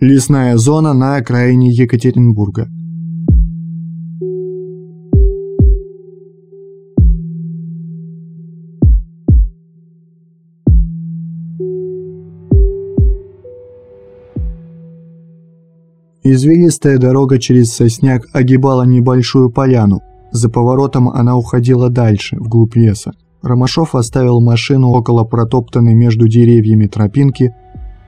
Лесная зона на окраине Екатеринбурга. Извилистая дорога через сосняк огибала небольшую поляну. За поворотом она уходила дальше, вглубь леса. Ромашов оставил машину около протоптанной между деревьями тропинки,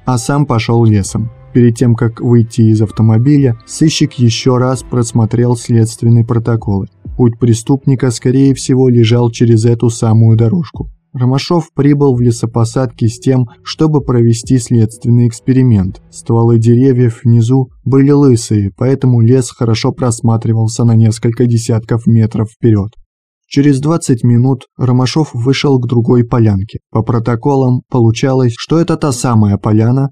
а сам пошел лесом. Перед тем, как выйти из автомобиля, сыщик еще раз просмотрел следственные протоколы. Путь преступника, скорее всего, лежал через эту самую дорожку. Ромашов прибыл в лесопосадки с тем, чтобы провести следственный эксперимент. Стволы деревьев внизу были лысые, поэтому лес хорошо просматривался на несколько десятков метров вперед. Через 20 минут Ромашов вышел к другой полянке. По протоколам получалось, что это та самая поляна,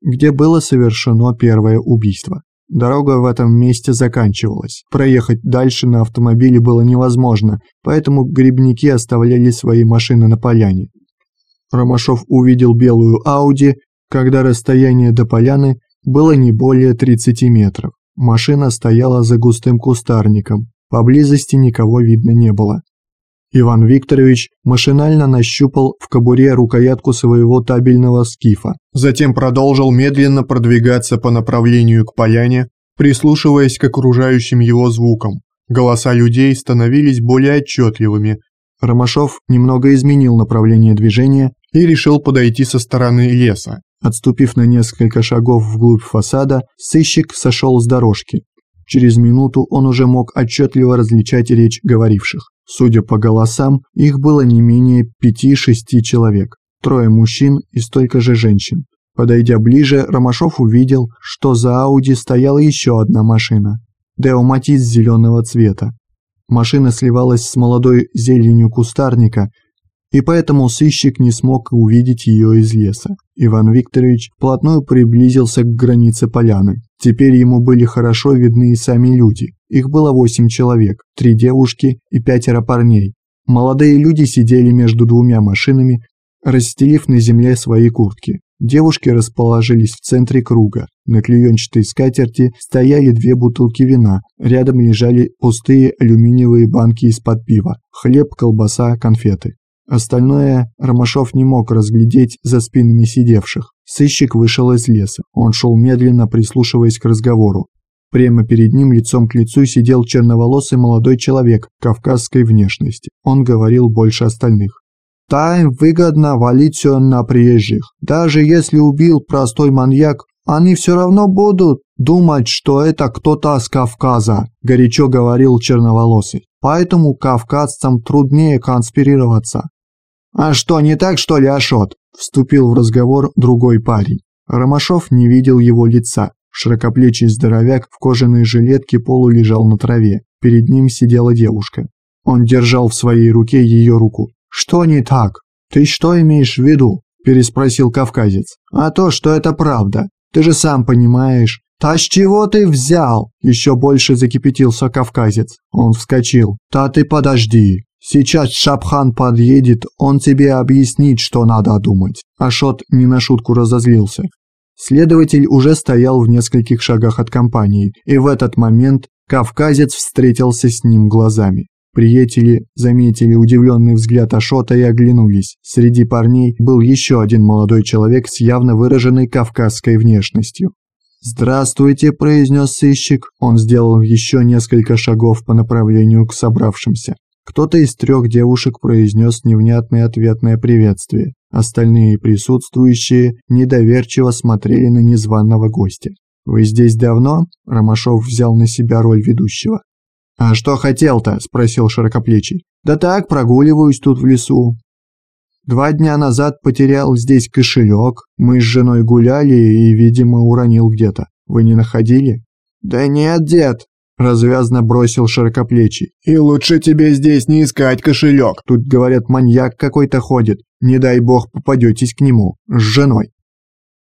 где было совершено первое убийство. Дорога в этом месте заканчивалась. Проехать дальше на автомобиле было невозможно, поэтому грибники оставляли свои машины на поляне. Ромашов увидел белую Ауди, когда расстояние до поляны было не более 30 метров. Машина стояла за густым кустарником, поблизости никого видно не было. Иван Викторович машинально нащупал в кобуре рукоятку своего табельного скифа. Затем продолжил медленно продвигаться по направлению к поляне, прислушиваясь к окружающим его звукам. Голоса людей становились более отчетливыми. Ромашов немного изменил направление движения и решил подойти со стороны леса. Отступив на несколько шагов вглубь фасада, сыщик сошел с дорожки. Через минуту он уже мог отчетливо различать речь говоривших. Судя по голосам, их было не менее пяти-шести человек, трое мужчин и столько же женщин. Подойдя ближе, Ромашов увидел, что за Ауди стояла еще одна машина. Део Матис зеленого цвета. Машина сливалась с молодой зеленью кустарника, и поэтому сыщик не смог увидеть ее из леса. Иван Викторович вплотную приблизился к границе поляны. Теперь ему были хорошо видны и сами люди. Их было восемь человек, три девушки и пятеро парней. Молодые люди сидели между двумя машинами, расстелив на земле свои куртки. Девушки расположились в центре круга. На клеенчатой скатерти стояли две бутылки вина, рядом лежали пустые алюминиевые банки из-под пива, хлеб, колбаса, конфеты. Остальное Ромашов не мог разглядеть за спинами сидевших. Сыщик вышел из леса. Он шел медленно, прислушиваясь к разговору. Прямо перед ним лицом к лицу сидел черноволосый молодой человек кавказской внешности. Он говорил больше остальных. «Да, им выгодно валить все на приезжих. Даже если убил простой маньяк, они все равно будут думать, что это кто-то с Кавказа», – горячо говорил черноволосый. «Поэтому кавказцам труднее конспирироваться. «А что, не так, что ли, Ашот?» – вступил в разговор другой парень. Ромашов не видел его лица. Широкоплечий здоровяк в кожаной жилетке полу лежал на траве. Перед ним сидела девушка. Он держал в своей руке ее руку. «Что не так? Ты что имеешь в виду?» – переспросил кавказец. «А то, что это правда. Ты же сам понимаешь». «Та с чего ты взял?» – еще больше закипятился кавказец. Он вскочил. «Та ты подожди. Сейчас Шапхан подъедет, он тебе объяснит, что надо думать». Ашот не на шутку разозлился. Следователь уже стоял в нескольких шагах от компании, и в этот момент кавказец встретился с ним глазами. Приятели заметили удивленный взгляд Ашота и оглянулись. Среди парней был еще один молодой человек с явно выраженной кавказской внешностью. «Здравствуйте», – произнес сыщик. Он сделал еще несколько шагов по направлению к собравшимся. Кто-то из трех девушек произнес невнятное ответное приветствие. Остальные присутствующие недоверчиво смотрели на незваного гостя. «Вы здесь давно?» – Ромашов взял на себя роль ведущего. «А что хотел-то?» – спросил широкоплечий. «Да так, прогуливаюсь тут в лесу». Два дня назад потерял здесь кошелек, мы с женой гуляли и, видимо, уронил где-то. Вы не находили? Да нет, дед, Развязно бросил широкоплечий. «И лучше тебе здесь не искать кошелек. Тут, говорят, маньяк какой-то ходит. Не дай бог попадетесь к нему. С женой».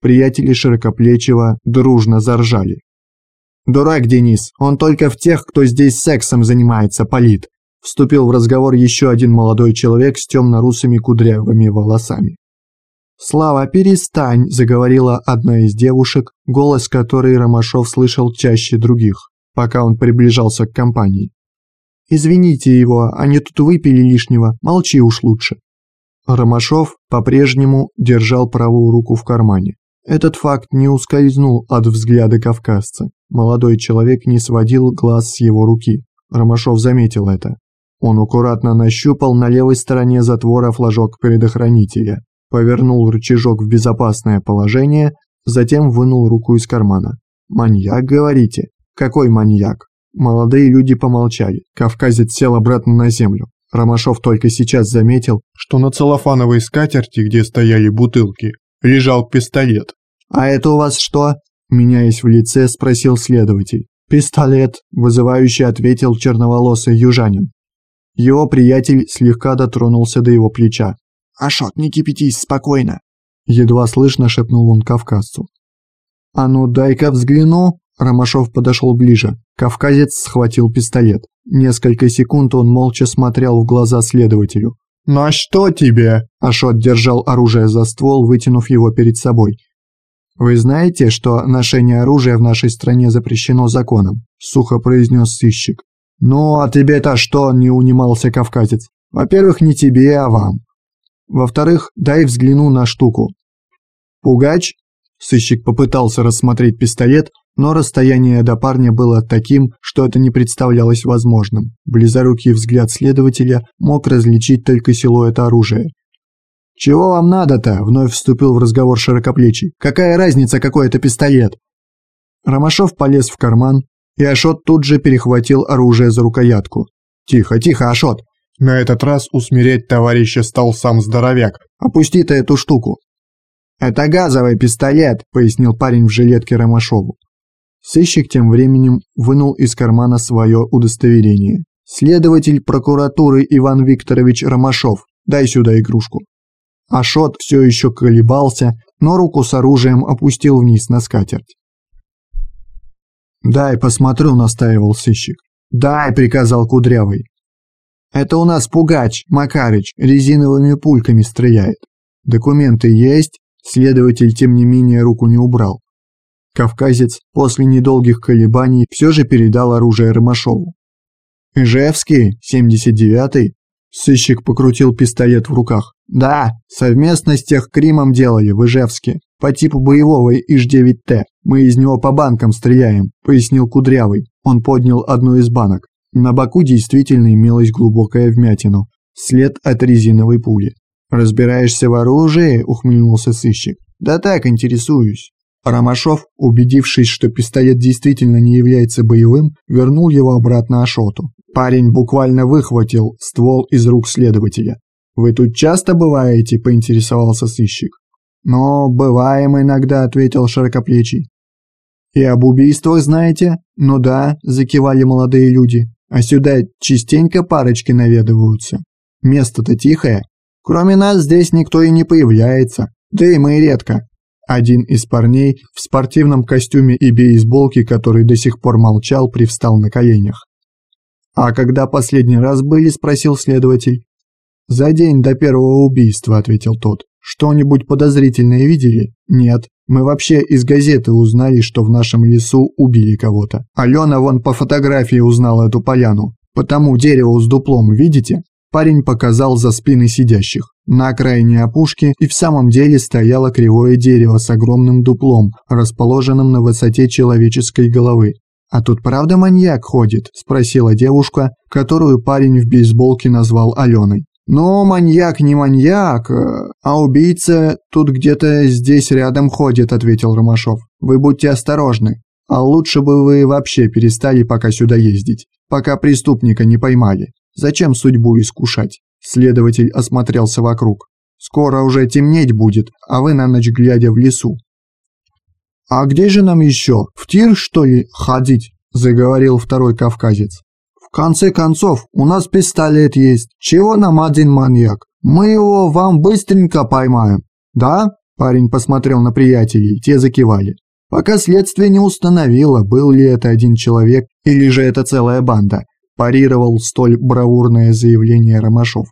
Приятели широкоплечего дружно заржали. «Дурак Денис, он только в тех, кто здесь сексом занимается, палит», вступил в разговор еще один молодой человек с темно-русыми кудрявыми волосами. «Слава, перестань!» – заговорила одна из девушек, голос которой Ромашов слышал чаще других, пока он приближался к компании. «Извините его, они тут выпили лишнего, молчи уж лучше». Ромашов по-прежнему держал правую руку в кармане. Этот факт не ускользнул от взгляда кавказца. Молодой человек не сводил глаз с его руки. Ромашов заметил это. Он аккуратно нащупал на левой стороне затвора флажок предохранителя, повернул рычажок в безопасное положение, затем вынул руку из кармана. «Маньяк, говорите? Какой маньяк?» Молодые люди помолчали. Кавказец сел обратно на землю. Ромашов только сейчас заметил, что на целлофановой скатерти, где стояли бутылки, лежал пистолет. «А это у вас что?» Меняясь в лице, спросил следователь. «Пистолет», – вызывающе ответил черноволосый южанин. Его приятель слегка дотронулся до его плеча. «Ашот, не кипятись, спокойно!» Едва слышно шепнул он кавказцу. «А ну дай-ка взгляну!» Ромашов подошел ближе. Кавказец схватил пистолет. Несколько секунд он молча смотрел в глаза следователю. «На что тебе?» Ашот держал оружие за ствол, вытянув его перед собой. «Вы знаете, что ношение оружия в нашей стране запрещено законом?» Сухо произнес сыщик. «Ну, а тебе-то что?» – не унимался кавказец. «Во-первых, не тебе, а вам. Во-вторых, дай взгляну на штуку. Пугач? Сыщик попытался рассмотреть пистолет, но расстояние до парня было таким, что это не представлялось возможным. Близорукий взгляд следователя мог различить только силуэт оружия. «Чего вам надо-то?» – вновь вступил в разговор широкоплечий. «Какая разница, какой это пистолет?» Ромашов полез в карман, и Ашот тут же перехватил оружие за рукоятку. «Тихо, тихо, Ашот! На этот раз усмирять товарища стал сам здоровяк. «Опусти ты эту штуку!» «Это газовый пистолет», — пояснил парень в жилетке Ромашову. Сыщик тем временем вынул из кармана свое удостоверение. «Следователь прокуратуры Иван Викторович Ромашов, дай сюда игрушку». Ашот все еще колебался, но руку с оружием опустил вниз на скатерть. «Дай посмотрю», — настаивал сыщик. «Дай», — приказал Кудрявый. Это у нас Пугач, Макарыч, резиновыми пульками стреляет. Документы есть, следователь тем не менее руку не убрал. Кавказец после недолгих колебаний все же передал оружие Ромашову. «Ижевский, 79-й?» Сыщик покрутил пистолет в руках. «Да, совместно с техкримом делали в Ижевске, по типу боевого Иж-9Т. Мы из него по банкам стреляем», — пояснил Кудрявый. Он поднял одну из банок. На боку действительно имелась глубокая вмятина, след от резиновой пули. «Разбираешься в оружии?» – ухмыльнулся сыщик. «Да так, интересуюсь». Ромашов, убедившись, что пистолет действительно не является боевым, вернул его обратно Ашоту. Парень буквально выхватил ствол из рук следователя. «Вы тут часто бываете?» – поинтересовался сыщик. «Но бываем иногда», – ответил широкоплечий. «И об убийствах знаете?» «Ну да», – закивали молодые люди. А сюда частенько парочки наведываются. Место-то тихое. Кроме нас здесь никто и не появляется. Да и мы редко. Один из парней в спортивном костюме и бейсболке, который до сих пор молчал, привстал на коленях. «А когда последний раз были?» – спросил следователь. «За день до первого убийства», – ответил тот. «Что-нибудь подозрительное видели?» «Нет. Мы вообще из газеты узнали, что в нашем лесу убили кого-то. Алена вон по фотографии узнала эту поляну. По тому дереву с дуплом, видите?» Парень показал за спины сидящих. На окраине опушки и в самом деле стояло кривое дерево с огромным дуплом, расположенным на высоте человеческой головы. «А тут правда маньяк ходит?» – спросила девушка, которую парень в бейсболке назвал Аленой. «Ну, маньяк не маньяк, э, а убийца тут где-то здесь рядом ходит», – ответил Ромашов. «Вы будьте осторожны. А лучше бы вы вообще перестали пока сюда ездить, пока преступника не поймали. Зачем судьбу искушать?» Следователь осмотрелся вокруг. «Скоро уже темнеть будет, а вы на ночь глядя в лесу». «А где же нам еще? В тир, что ли, ходить?» – заговорил второй кавказец. В конце концов, у нас пистолет есть. Чего нам один маньяк? Мы его вам быстренько поймаем. Да? Парень посмотрел на приятелей, те закивали. Пока следствие не установило, был ли это один человек или же это целая банда, парировал столь бравурное заявление Ромашов.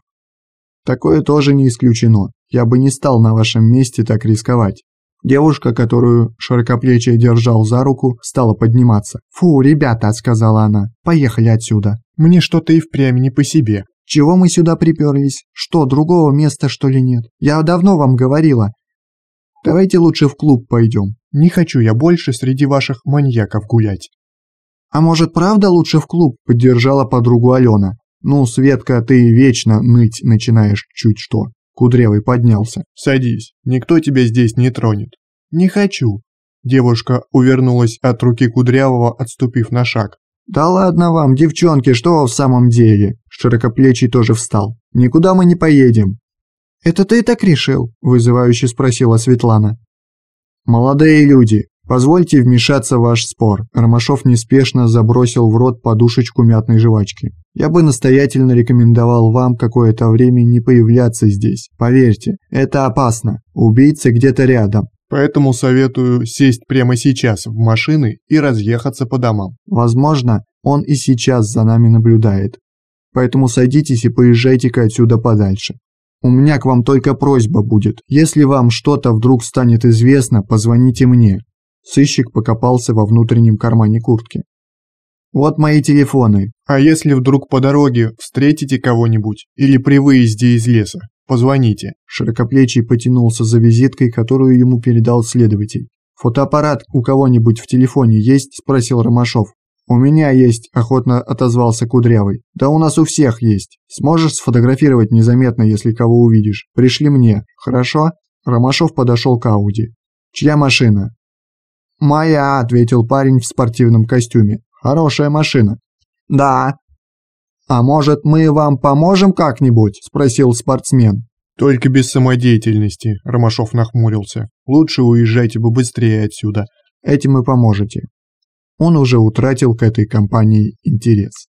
Такое тоже не исключено. Я бы не стал на вашем месте так рисковать. Девушка, которую широкоплечие держал за руку, стала подниматься. «Фу, ребята», — сказала она, — «поехали отсюда». «Мне что-то и впрямь не по себе». «Чего мы сюда приперлись? Что, другого места, что ли, нет? Я давно вам говорила. Давайте лучше в клуб пойдем». «Не хочу я больше среди ваших маньяков гулять». «А может, правда лучше в клуб?» – поддержала подругу Алена. «Ну, Светка, ты вечно ныть начинаешь чуть что». Кудрявый поднялся. «Садись, никто тебя здесь не тронет». «Не хочу». Девушка увернулась от руки Кудрявого, отступив на шаг. «Да ладно вам, девчонки, что в самом деле?» Широкоплечий тоже встал. «Никуда мы не поедем». «Это ты так решил?» – вызывающе спросила Светлана. «Молодые люди, позвольте вмешаться в ваш спор». Ромашов неспешно забросил в рот подушечку мятной жвачки. «Я бы настоятельно рекомендовал вам какое-то время не появляться здесь. Поверьте, это опасно. Убийца где-то рядом. Поэтому советую сесть прямо сейчас в машины и разъехаться по домам. Возможно, он и сейчас за нами наблюдает. Поэтому садитесь и поезжайте-ка отсюда подальше. У меня к вам только просьба будет. Если вам что-то вдруг станет известно, позвоните мне». Сыщик покопался во внутреннем кармане куртки. «Вот мои телефоны». «А если вдруг по дороге встретите кого-нибудь или при выезде из леса, позвоните». Широкоплечий потянулся за визиткой, которую ему передал следователь. «Фотоаппарат у кого-нибудь в телефоне есть?» – спросил Ромашов. «У меня есть», – охотно отозвался Кудрявый. «Да у нас у всех есть. Сможешь сфотографировать незаметно, если кого увидишь? Пришли мне, хорошо?» Ромашов подошел к Ауди. «Чья машина?» «Моя», – ответил парень в спортивном костюме. «Хорошая машина». «Да». «А может, мы вам поможем как-нибудь?» – спросил спортсмен. «Только без самодеятельности», – Ромашов нахмурился. «Лучше уезжайте бы быстрее отсюда». «Этим и поможете» он уже утратил к этой компании интерес.